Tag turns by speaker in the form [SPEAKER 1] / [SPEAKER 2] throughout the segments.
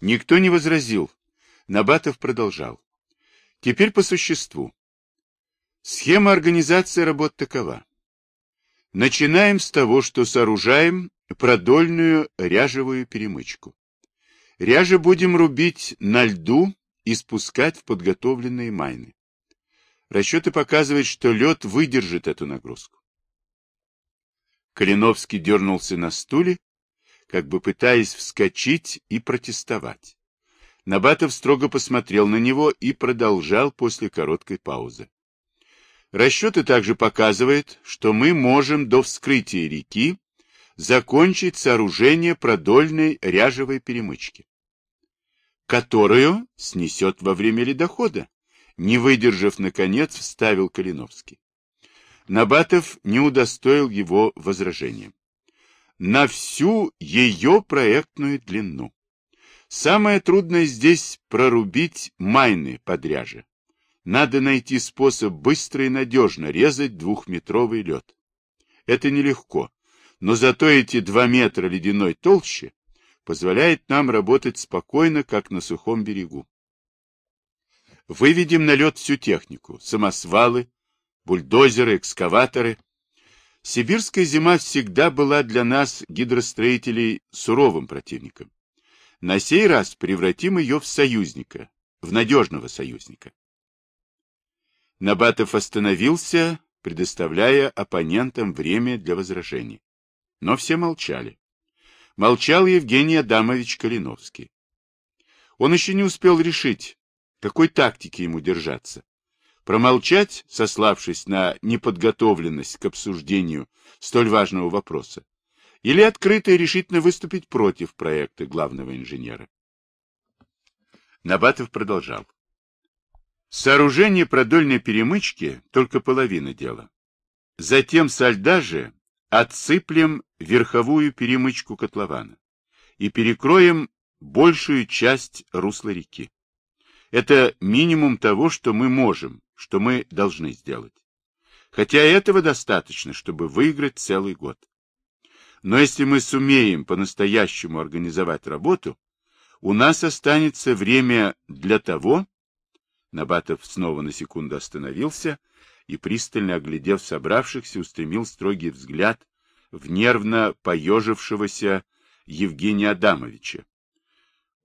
[SPEAKER 1] Никто не возразил. Набатов продолжал. Теперь по существу. Схема организации работ такова. Начинаем с того, что сооружаем продольную ряжевую перемычку. Ряжи будем рубить на льду и спускать в подготовленные майны. Расчеты показывают, что лед выдержит эту нагрузку. Калиновский дернулся на стуле, как бы пытаясь вскочить и протестовать. Набатов строго посмотрел на него и продолжал после короткой паузы. Расчеты также показывают, что мы можем до вскрытия реки закончить сооружение продольной ряжевой перемычки, которую снесет во время ледохода, не выдержав, наконец, вставил Калиновский. Набатов не удостоил его возражением. На всю ее проектную длину. Самое трудное здесь прорубить майны подряже. Надо найти способ быстро и надежно резать двухметровый лед. Это нелегко, но зато эти два метра ледяной толщи позволяет нам работать спокойно, как на сухом берегу. Выведем на лед всю технику, самосвалы, бульдозеры, экскаваторы. Сибирская зима всегда была для нас, гидростроителей, суровым противником. На сей раз превратим ее в союзника, в надежного союзника. Набатов остановился, предоставляя оппонентам время для возражений. Но все молчали. Молчал Евгений Адамович Калиновский. Он еще не успел решить, какой тактики ему держаться. Промолчать, сославшись на неподготовленность к обсуждению столь важного вопроса, или открыто и решительно выступить против проекта главного инженера. Набатов продолжал. Сооружение продольной перемычки — только половина дела. Затем со льда же отсыплем верховую перемычку котлована и перекроем большую часть русла реки. Это минимум того, что мы можем, что мы должны сделать. Хотя этого достаточно, чтобы выиграть целый год. Но если мы сумеем по-настоящему организовать работу, у нас останется время для того, Набатов снова на секунду остановился и, пристально оглядев собравшихся, устремил строгий взгляд в нервно поежившегося Евгения Адамовича,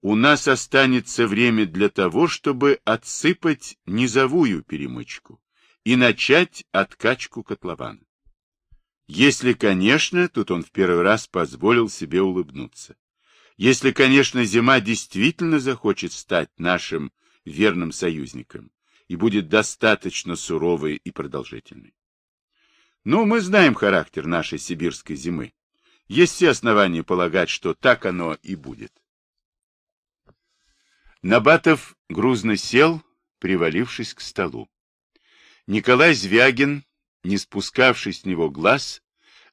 [SPEAKER 1] у нас останется время для того, чтобы отсыпать низовую перемычку и начать откачку котлована. Если, конечно, тут он в первый раз позволил себе улыбнуться, если, конечно, зима действительно захочет стать нашим верным союзником и будет достаточно суровой и продолжительной. Но мы знаем характер нашей сибирской зимы. Есть все основания полагать, что так оно и будет. Набатов грузно сел, привалившись к столу. Николай Звягин, не спускавший с него глаз,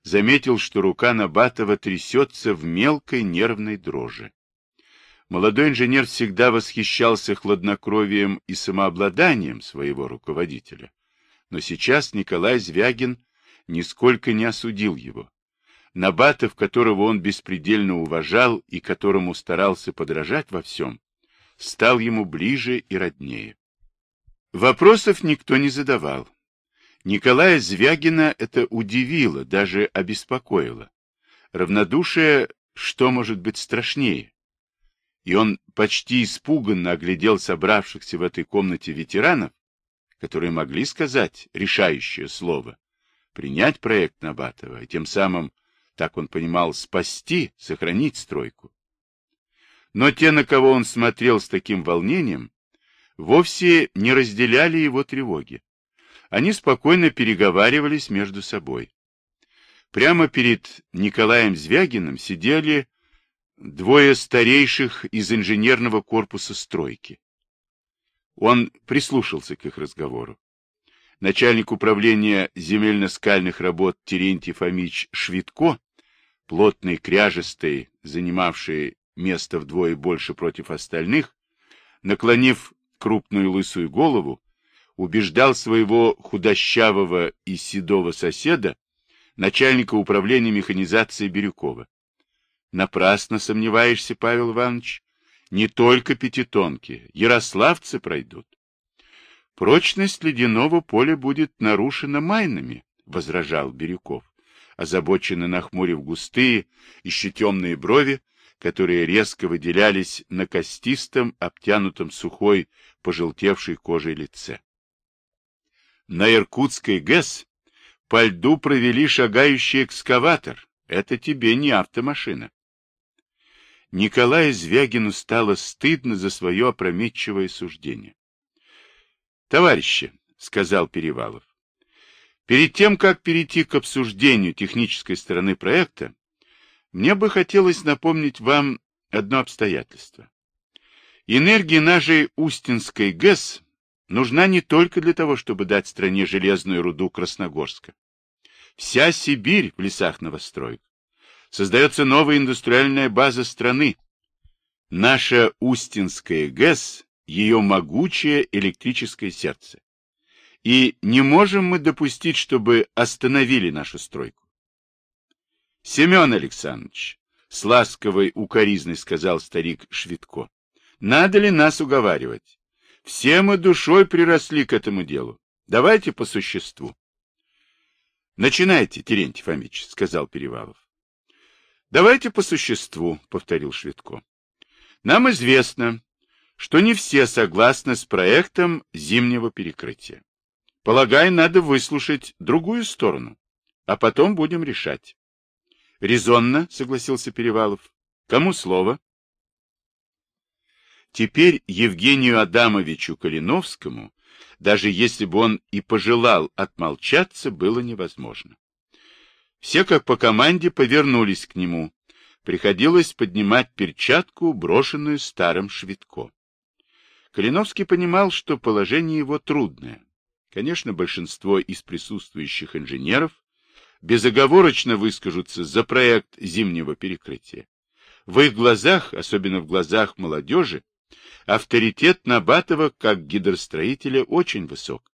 [SPEAKER 1] заметил, что рука Набатова трясется в мелкой нервной дрожи. Молодой инженер всегда восхищался хладнокровием и самообладанием своего руководителя. Но сейчас Николай Звягин нисколько не осудил его. Набатов, которого он беспредельно уважал и которому старался подражать во всем, стал ему ближе и роднее. Вопросов никто не задавал. Николая Звягина это удивило, даже обеспокоило. Равнодушие, что может быть страшнее? И он почти испуганно оглядел собравшихся в этой комнате ветеранов, которые могли сказать решающее слово, принять проект Набатова, и тем самым, так он понимал, спасти, сохранить стройку. Но те, на кого он смотрел с таким волнением, вовсе не разделяли его тревоги. Они спокойно переговаривались между собой. Прямо перед Николаем Звягиным сидели двое старейших из инженерного корпуса стройки. Он прислушался к их разговору. Начальник управления земельно-скальных работ Терентий Фомич Швидко, плотный, кряжестый, занимавший место вдвое больше против остальных, наклонив крупную лысую голову, убеждал своего худощавого и седого соседа, начальника управления механизации Бирюкова. Напрасно сомневаешься, Павел Иванович. Не только пятитонки, ярославцы пройдут. Прочность ледяного поля будет нарушена майнами, — возражал Бирюков, озабоченно нахмурив густые, еще темные брови, которые резко выделялись на костистом, обтянутом сухой, пожелтевшей кожей лице. На Иркутской ГЭС по льду провели шагающий экскаватор. Это тебе не автомашина. Николаю Звягину стало стыдно за свое опрометчивое суждение. — Товарищи, — сказал Перевалов, — перед тем, как перейти к обсуждению технической стороны проекта, мне бы хотелось напомнить вам одно обстоятельство. Энергия нашей Устинской ГЭС нужна не только для того, чтобы дать стране железную руду Красногорска. Вся Сибирь в лесах новостроек создается новая индустриальная база страны. Наша Устинская ГЭС – ее могучее электрическое сердце. И не можем мы допустить, чтобы остановили нашу стройку. Семен Александрович, с ласковой укоризной сказал старик Швидко, надо ли нас уговаривать? Все мы душой приросли к этому делу. Давайте по существу. Начинайте, Терентий Фомич, сказал Перевалов. Давайте по существу, повторил Швидко. Нам известно, что не все согласны с проектом зимнего перекрытия. Полагаю, надо выслушать другую сторону, а потом будем решать. Резонно, согласился Перевалов. Кому слово? Теперь Евгению Адамовичу Калиновскому, даже если бы он и пожелал отмолчаться, было невозможно. Все, как по команде, повернулись к нему. Приходилось поднимать перчатку, брошенную старым Швидко. Калиновский понимал, что положение его трудное. Конечно, большинство из присутствующих инженеров безоговорочно выскажутся за проект зимнего перекрытия. В их глазах, особенно в глазах молодежи, авторитет Набатова как гидростроителя очень высок.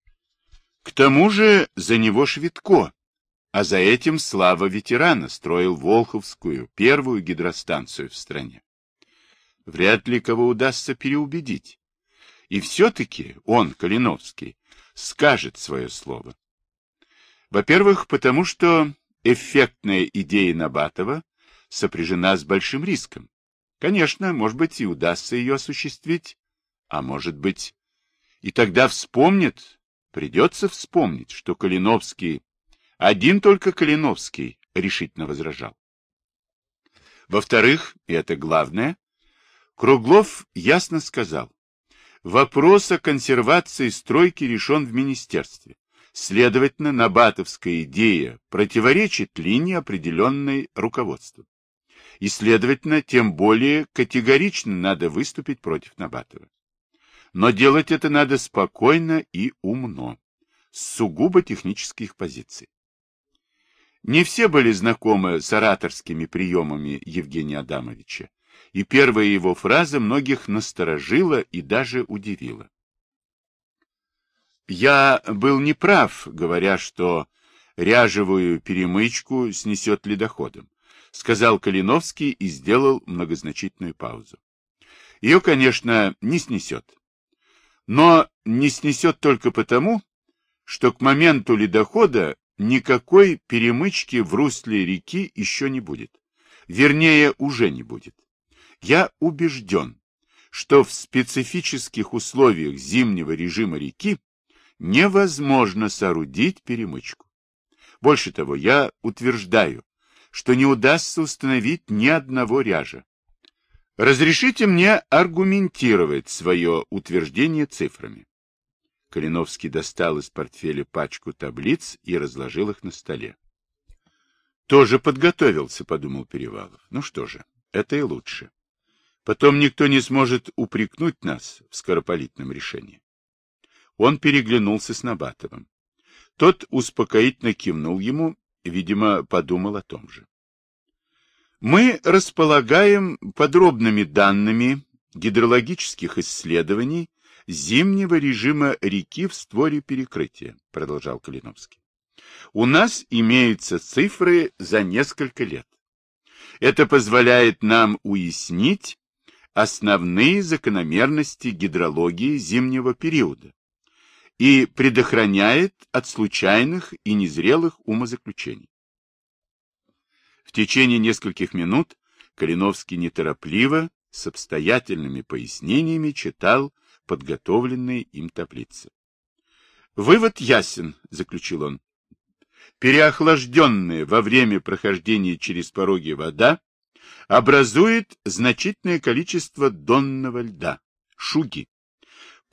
[SPEAKER 1] К тому же за него Швидко, а за этим слава ветерана строил Волховскую, первую гидростанцию в стране. Вряд ли кого удастся переубедить. И все-таки он, Калиновский, скажет свое слово. Во-первых, потому что эффектная идея Набатова сопряжена с большим риском. Конечно, может быть, и удастся ее осуществить, а может быть, и тогда вспомнит, придется вспомнить, что Калиновский один только Калиновский решительно возражал. Во-вторых, и это главное, Круглов ясно сказал, вопрос о консервации стройки решен в министерстве. Следовательно, набатовская идея противоречит линии, определенной руководством. И, следовательно, тем более категорично надо выступить против Набатова. Но делать это надо спокойно и умно, с сугубо технических позиций. Не все были знакомы с ораторскими приемами Евгения Адамовича, и первая его фраза многих насторожила и даже удивила. Я был неправ, говоря, что ряжевую перемычку снесет ледоходом, сказал Калиновский и сделал многозначительную паузу. Ее, конечно, не снесет. Но не снесет только потому, что к моменту ледохода никакой перемычки в русле реки еще не будет. Вернее, уже не будет. Я убежден, что в специфических условиях зимнего режима реки невозможно соорудить перемычку. Больше того, я утверждаю, что не удастся установить ни одного ряжа. Разрешите мне аргументировать свое утверждение цифрами. Калиновский достал из портфеля пачку таблиц и разложил их на столе. Тоже подготовился, подумал Перевалов. Ну что же, это и лучше. Потом никто не сможет упрекнуть нас в скоропалительном решении. Он переглянулся с Набатовым. Тот успокоительно кивнул ему, видимо, подумал о том же. Мы располагаем подробными данными гидрологических исследований зимнего режима реки в створе перекрытия, продолжал Калиновский. У нас имеются цифры за несколько лет. Это позволяет нам уяснить основные закономерности гидрологии зимнего периода и предохраняет от случайных и незрелых умозаключений. В течение нескольких минут Калиновский неторопливо, с обстоятельными пояснениями читал подготовленные им таблицы. «Вывод ясен», — заключил он. «Переохлажденная во время прохождения через пороги вода образует значительное количество донного льда, шуги.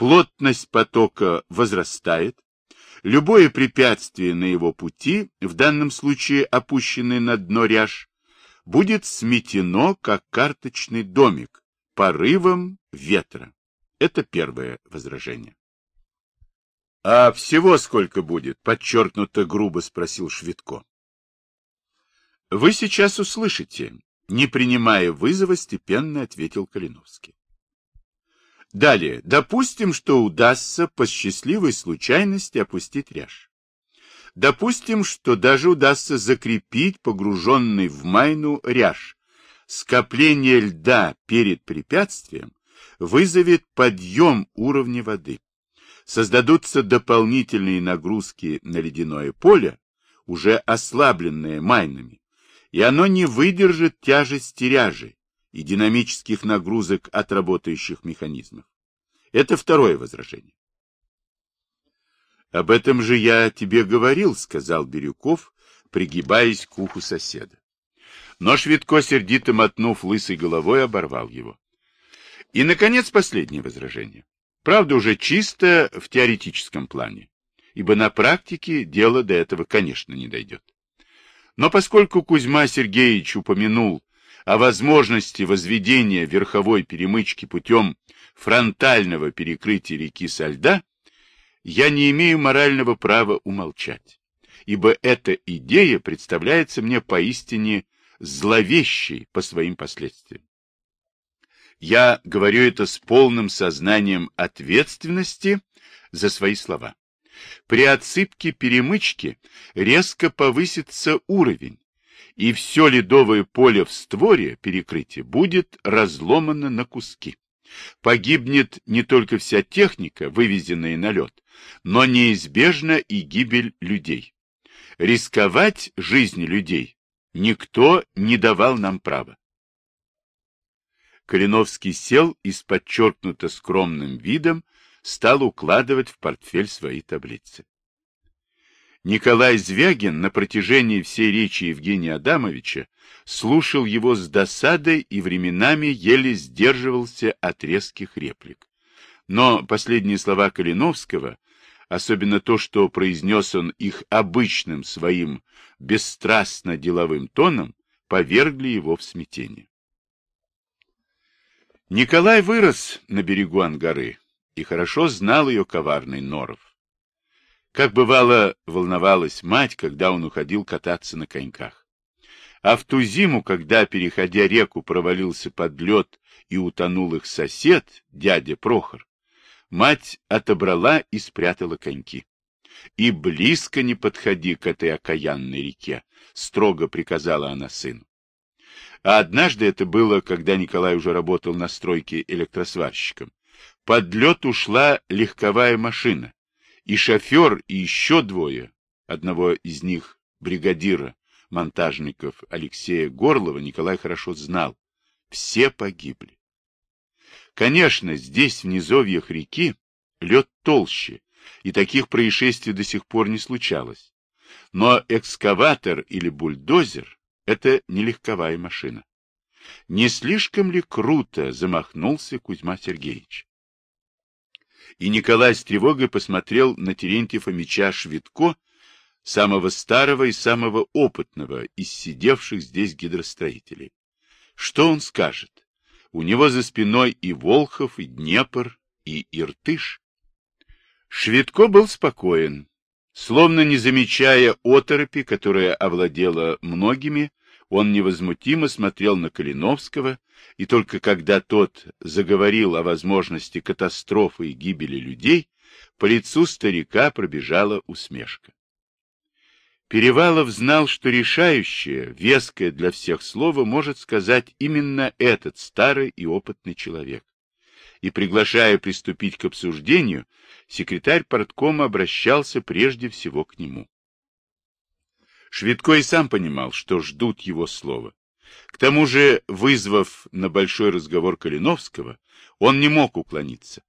[SPEAKER 1] Плотность потока возрастает, любое препятствие на его пути, в данном случае опущенный на дно ряж, будет сметено, как карточный домик, порывом ветра. Это первое возражение. — А всего сколько будет? — подчеркнуто грубо спросил Швидко. — Вы сейчас услышите, не принимая вызова, степенно ответил Калиновский. Далее, допустим, что удастся по счастливой случайности опустить ряж. Допустим, что даже удастся закрепить погруженный в майну ряж. Скопление льда перед препятствием вызовет подъем уровня воды. Создадутся дополнительные нагрузки на ледяное поле, уже ослабленное майнами, и оно не выдержит тяжести ряжи и динамических нагрузок от работающих механизмов. Это второе возражение. Об этом же я тебе говорил, сказал Бирюков, пригибаясь к уху соседа. Но Швидко, сердито мотнув лысой головой, оборвал его. И, наконец, последнее возражение. Правда, уже чисто в теоретическом плане, ибо на практике дело до этого, конечно, не дойдет. Но поскольку Кузьма Сергеевич упомянул о возможности возведения верховой перемычки путем фронтального перекрытия реки со льда, я не имею морального права умолчать, ибо эта идея представляется мне поистине зловещей по своим последствиям. Я говорю это с полным сознанием ответственности за свои слова. При отсыпке перемычки резко повысится уровень, и все ледовое поле в створе перекрытия будет разломано на куски. Погибнет не только вся техника, вывезенная на лед, но неизбежна и гибель людей. Рисковать жизнью людей никто не давал нам права. Калиновский сел и с подчеркнуто скромным видом стал укладывать в портфель свои таблицы. Николай Звягин на протяжении всей речи Евгения Адамовича слушал его с досадой и временами еле сдерживался от резких реплик. Но последние слова Калиновского, особенно то, что произнес он их обычным своим бесстрастно деловым тоном, повергли его в смятение. Николай вырос на берегу Ангары и хорошо знал ее коварный норов. Как бывало, волновалась мать, когда он уходил кататься на коньках. А в ту зиму, когда, переходя реку, провалился под лед и утонул их сосед, дядя Прохор, мать отобрала и спрятала коньки. «И близко не подходи к этой окаянной реке», — строго приказала она сыну. А однажды это было, когда Николай уже работал на стройке электросварщиком. Под лед ушла легковая машина, и шофер, и еще двое, одного из них бригадира монтажников Алексея Горлова Николай хорошо знал, все погибли. Конечно, здесь, в низовьях реки, лед толще, и таких происшествий до сих пор не случалось. Но экскаватор или бульдозер — это не легковая машина. Не слишком ли круто замахнулся Кузьма Сергеевич? И Николай с тревогой посмотрел на Терентьев Фомича Швидко, самого старого и самого опытного из сидевших здесь гидростроителей. Что он скажет? У него за спиной и Волхов, и Днепр, и Иртыш. Швидко был спокоен, словно не замечая оторопи, которая овладела многими, он невозмутимо смотрел на Калиновского, и только когда тот заговорил о возможности катастрофы и гибели людей, по лицу старика пробежала усмешка. Перевалов знал, что решающее, веское для всех слово может сказать именно этот старый и опытный человек. И, приглашая приступить к обсуждению, секретарь порткома обращался прежде всего к нему. Швидко и сам понимал, что ждут его слова. К тому же, вызвав на большой разговор Калиновского, он не мог уклониться.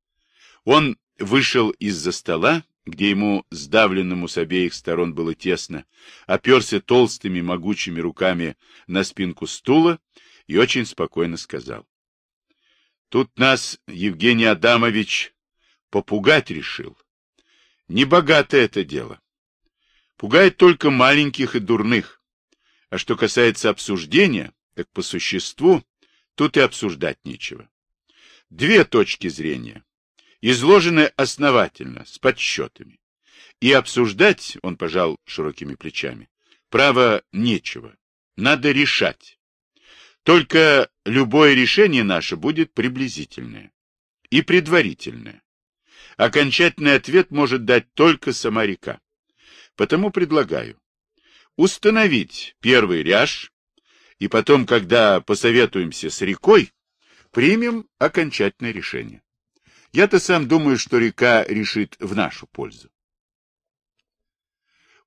[SPEAKER 1] Он вышел из-за стола, где ему, сдавленному с обеих сторон, было тесно, оперся толстыми могучими руками на спинку стула и очень спокойно сказал. Тут нас Евгений Адамович попугать решил. Небогатое это дело. Пугает только маленьких и дурных. А что касается обсуждения, так по существу тут и обсуждать нечего. Две точки зрения изложены основательно, с подсчетами. И обсуждать, он пожал широкими плечами, право нечего. Надо решать. Только любое решение наше будет приблизительное и предварительное. Окончательный ответ может дать только сама река. Потому предлагаю установить первый ряж, и потом, когда посоветуемся с рекой, примем окончательное решение. Я-то сам думаю, что река решит в нашу пользу.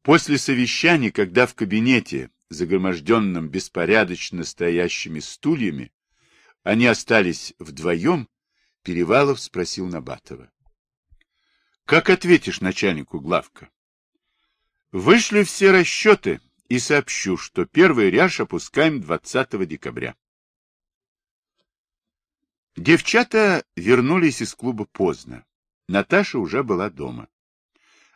[SPEAKER 1] После совещания, когда в кабинете, загроможденном беспорядочно стоящими стульями, они остались вдвоем, Перевалов спросил Набатова. — Как ответишь начальнику главка? — Вышли все расчеты и сообщу, что первый ряж опускаем 20 декабря. Девчата вернулись из клуба поздно. Наташа уже была дома.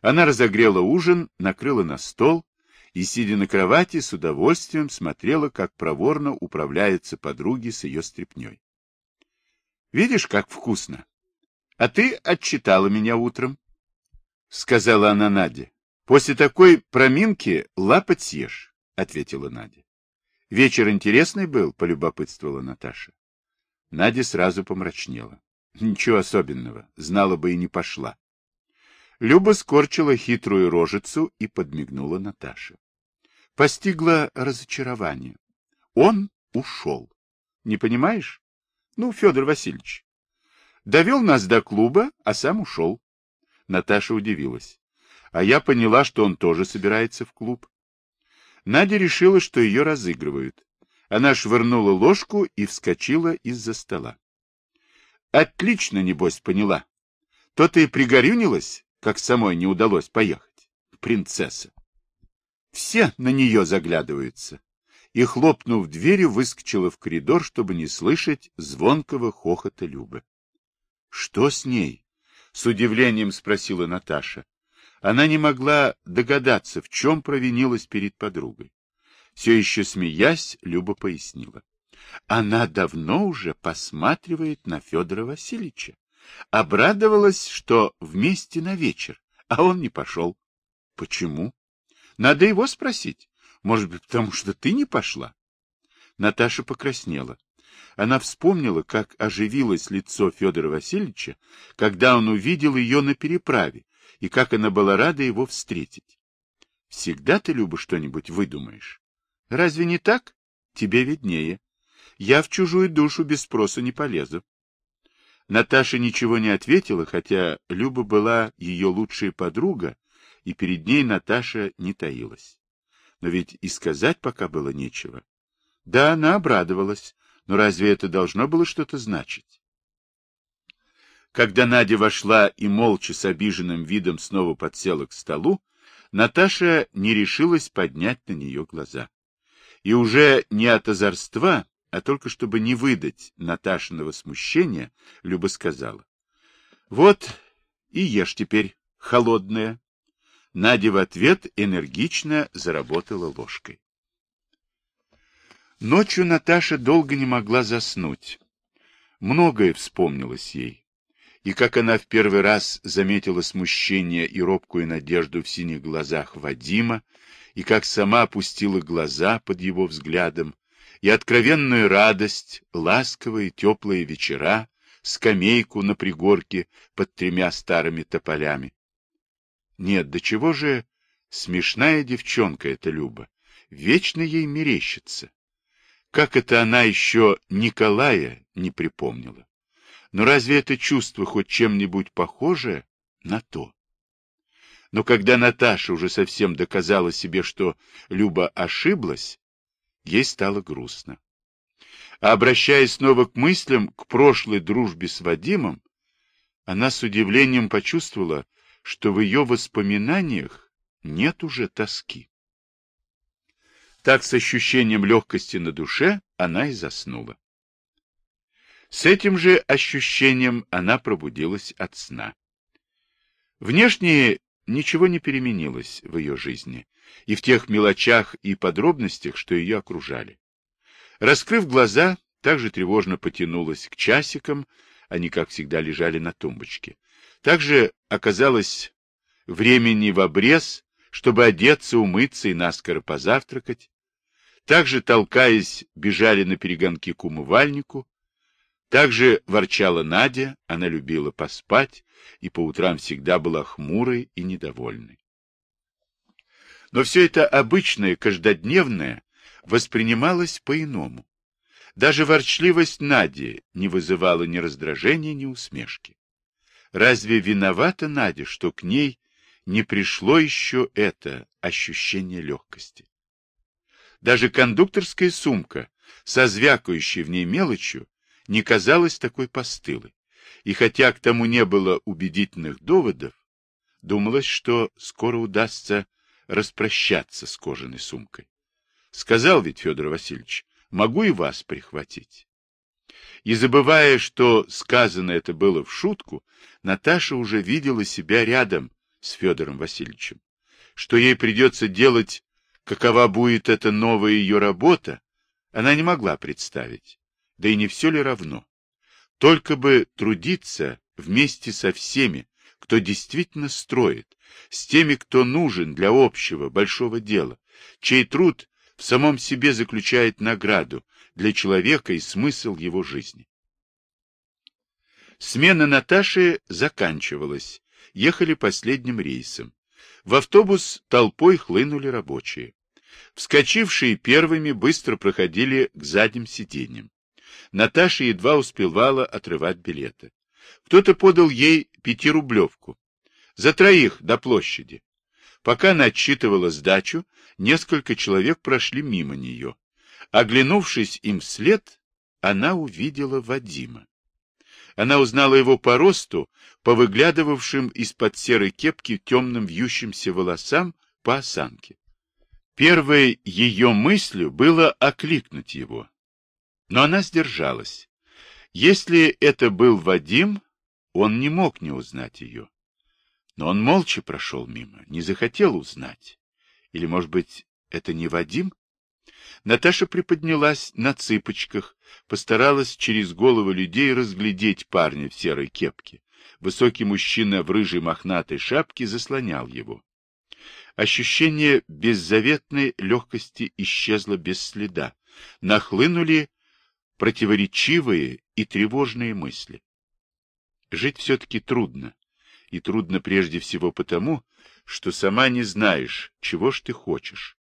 [SPEAKER 1] Она разогрела ужин, накрыла на стол и, сидя на кровати, с удовольствием смотрела, как проворно управляются подруги с ее стряпней. — Видишь, как вкусно? А ты отчитала меня утром, — сказала она Наде. — После такой проминки лапать съешь, — ответила Надя. — Вечер интересный был, — полюбопытствовала Наташа. Надя сразу помрачнела. Ничего особенного, знала бы и не пошла. Люба скорчила хитрую рожицу и подмигнула Наташе. Постигла разочарование. Он ушел. Не понимаешь? Ну, Федор Васильевич. Довел нас до клуба, а сам ушел. Наташа удивилась. А я поняла, что он тоже собирается в клуб. Надя решила, что ее разыгрывают. Она швырнула ложку и вскочила из-за стола. Отлично, небось, поняла. То-то и пригорюнилась, как самой не удалось поехать. Принцесса. Все на нее заглядываются. И, хлопнув дверью, выскочила в коридор, чтобы не слышать звонкого хохота Любы. — Что с ней? — с удивлением спросила Наташа. Она не могла догадаться, в чем провинилась перед подругой. Все еще смеясь, Люба пояснила. Она давно уже посматривает на Федора Васильевича. Обрадовалась, что вместе на вечер, а он не пошел. Почему? Надо его спросить. Может быть, потому что ты не пошла? Наташа покраснела. Она вспомнила, как оживилось лицо Федора Васильевича, когда он увидел ее на переправе, и как она была рада его встретить. Всегда ты, Люба, что-нибудь выдумаешь. Разве не так? Тебе виднее. Я в чужую душу без спроса не полезу. Наташа ничего не ответила, хотя Люба была ее лучшая подруга, и перед ней Наташа не таилась. Но ведь и сказать пока было нечего. Да, она обрадовалась, но разве это должно было что-то значить? Когда Надя вошла и молча с обиженным видом снова подсела к столу, Наташа не решилась поднять на нее глаза. И уже не от озорства, а только чтобы не выдать Наташиного смущения, Люба сказала. — Вот и ешь теперь, холодное. Надя в ответ энергично заработала ложкой. Ночью Наташа долго не могла заснуть. Многое вспомнилось ей. И как она в первый раз заметила смущение и робкую надежду в синих глазах Вадима, и как сама опустила глаза под его взглядом, и откровенную радость, ласковые теплые вечера, скамейку на пригорке под тремя старыми тополями. Нет, до чего же Смешная девчонка эта Люба. Вечно ей мерещится. Как это она еще Николая не припомнила? Но разве это чувство хоть чем-нибудь похоже на то? Но когда Наташа уже совсем доказала себе, что Люба ошиблась, ей стало грустно. А обращаясь снова к мыслям, к прошлой дружбе с Вадимом, она с удивлением почувствовала, что в ее воспоминаниях нет уже тоски. Так с ощущением легкости на душе она и заснула. С этим же ощущением она пробудилась от сна. Внешне ничего не переменилось в ее жизни и в тех мелочах и подробностях, что ее окружали. Раскрыв глаза, также тревожно потянулась к часикам, они, как всегда, лежали на тумбочке. Также оказалось времени в обрез, чтобы одеться, умыться и наскоро позавтракать. Также, толкаясь, бежали на перегонки к умывальнику. Также ворчала Надя, она любила поспать и по утрам всегда была хмурой и недовольной. Но все это обычное, каждодневное воспринималось по-иному. Даже ворчливость Нади не вызывала ни раздражения, ни усмешки. Разве виновата Надя, что к ней не пришло еще это ощущение легкости? Даже кондукторская сумка со звякающей в ней мелочью не казалась такой постылой. И хотя к тому не было убедительных доводов, думалось, что скоро удастся распрощаться с кожаной сумкой. Сказал ведь Федор Васильевич, могу и вас прихватить. И забывая, что сказано это было в шутку, Наташа уже видела себя рядом с Федором Васильевичем. Что ей придется делать, какова будет эта новая ее работа, она не могла представить. Да и не все ли равно? Только бы трудиться вместе со всеми, кто действительно строит, с теми, кто нужен для общего большого дела, чей труд в самом себе заключает награду для человека и смысл его жизни. Смена Наташи заканчивалась, ехали последним рейсом. В автобус толпой хлынули рабочие. Вскочившие первыми быстро проходили к задним сиденьям. Наташа едва успевала отрывать билеты. Кто-то подал ей пятирублевку. За троих до площади. Пока она отсчитывала сдачу, несколько человек прошли мимо нее. Оглянувшись им вслед, она увидела Вадима. Она узнала его по росту, по выглядывавшим из-под серой кепки темным вьющимся волосам, по осанке. Первой ее мыслью было окликнуть его. Но она сдержалась. Если это был Вадим, он не мог не узнать ее. Но он молча прошел мимо, не захотел узнать. Или, может быть, это не Вадим? Наташа приподнялась на цыпочках, постаралась через головы людей разглядеть парня в серой кепке. Высокий мужчина в рыжей мохнатой шапке заслонял его. Ощущение беззаветной легкости исчезло без следа. Нахлынули противоречивые и тревожные мысли. Жить все-таки трудно и трудно прежде всего потому, что сама не знаешь, чего ж ты хочешь.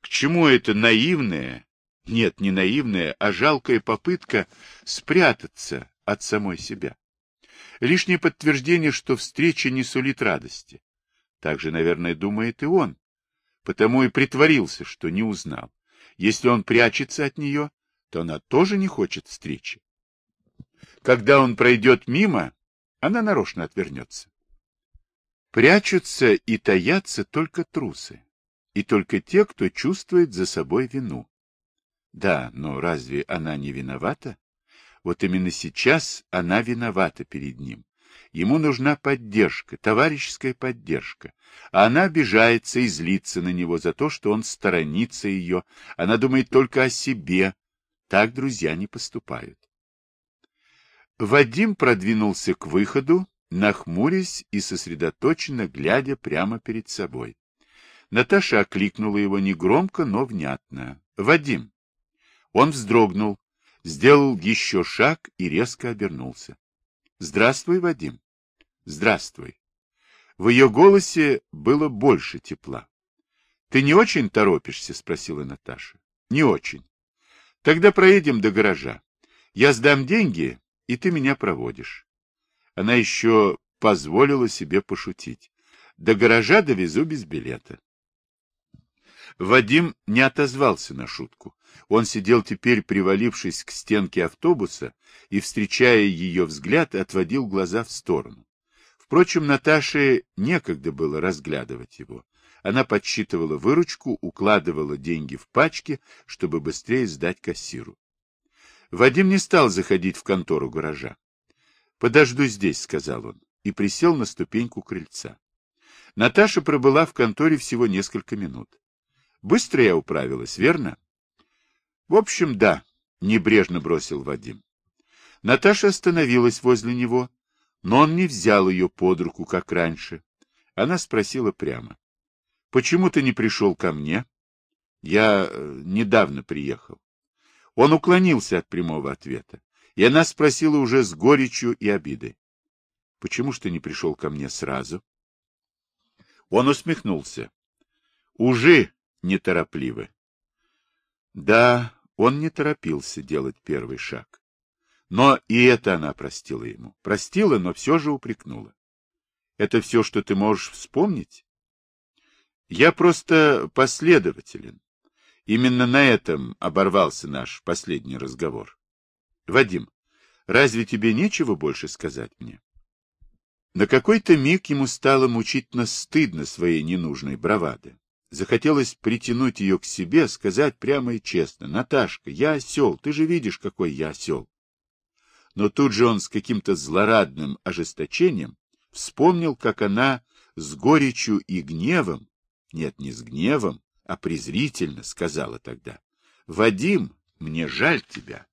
[SPEAKER 1] К чему это наивная, нет, не наивная, а жалкая попытка спрятаться от самой себя? Лишнее подтверждение, что встреча не сулит радости. Так же, наверное, думает и он. Потому и притворился, что не узнал. Если он прячется от нее, то она тоже не хочет встречи. Когда он пройдет мимо, она нарочно отвернется. Прячутся и таятся только трусы, и только те, кто чувствует за собой вину. Да, но разве она не виновата? Вот именно сейчас она виновата перед ним. Ему нужна поддержка, товарищеская поддержка. А она обижается и злится на него за то, что он сторонится ее. Она думает только о себе. Так друзья не поступают. Вадим продвинулся к выходу, нахмурясь и сосредоточенно глядя прямо перед собой. Наташа окликнула его негромко, но внятно. «Вадим!» Он вздрогнул, сделал еще шаг и резко обернулся. «Здравствуй, Вадим!» «Здравствуй!» В ее голосе было больше тепла. Ты не очень торопишься? Спросила Наташа. Не очень. Тогда проедем до гаража. Я сдам деньги, и ты меня проводишь. Она еще позволила себе пошутить. До гаража довезу без билета. Вадим не отозвался на шутку. Он сидел теперь, привалившись к стенке автобуса, и, встречая ее взгляд, отводил глаза в сторону. Впрочем, Наташе некогда было разглядывать его. Она подсчитывала выручку, укладывала деньги в пачки, чтобы быстрее сдать кассиру. Вадим не стал заходить в контору гаража. «Подожду здесь», — сказал он, и присел на ступеньку крыльца. Наташа пробыла в конторе всего несколько минут. «Быстро я управилась, верно?» «В общем, да», — небрежно бросил Вадим. Наташа остановилась возле него, но он не взял ее под руку, как раньше. Она спросила прямо. Почему ты не пришел ко мне? Я э, недавно приехал. Он уклонился от прямого ответа, и она спросила уже с горечью и обидой. Почему ж ты не пришел ко мне сразу? Он усмехнулся. Уже неторопливо. Да, он не торопился делать первый шаг. Но и это она простила ему. Простила, но все же упрекнула. Это все, что ты можешь вспомнить? Я просто последователен. Именно на этом оборвался наш последний разговор. Вадим, разве тебе нечего больше сказать мне? На какой-то миг ему стало мучительно стыдно своей ненужной бравады. Захотелось притянуть ее к себе, сказать прямо и честно, «Наташка, я осел, ты же видишь, какой я осел». Но тут же он с каким-то злорадным ожесточением вспомнил, как она с горечью и гневом нет, не с гневом, а презрительно сказала тогда. — Вадим, мне жаль тебя.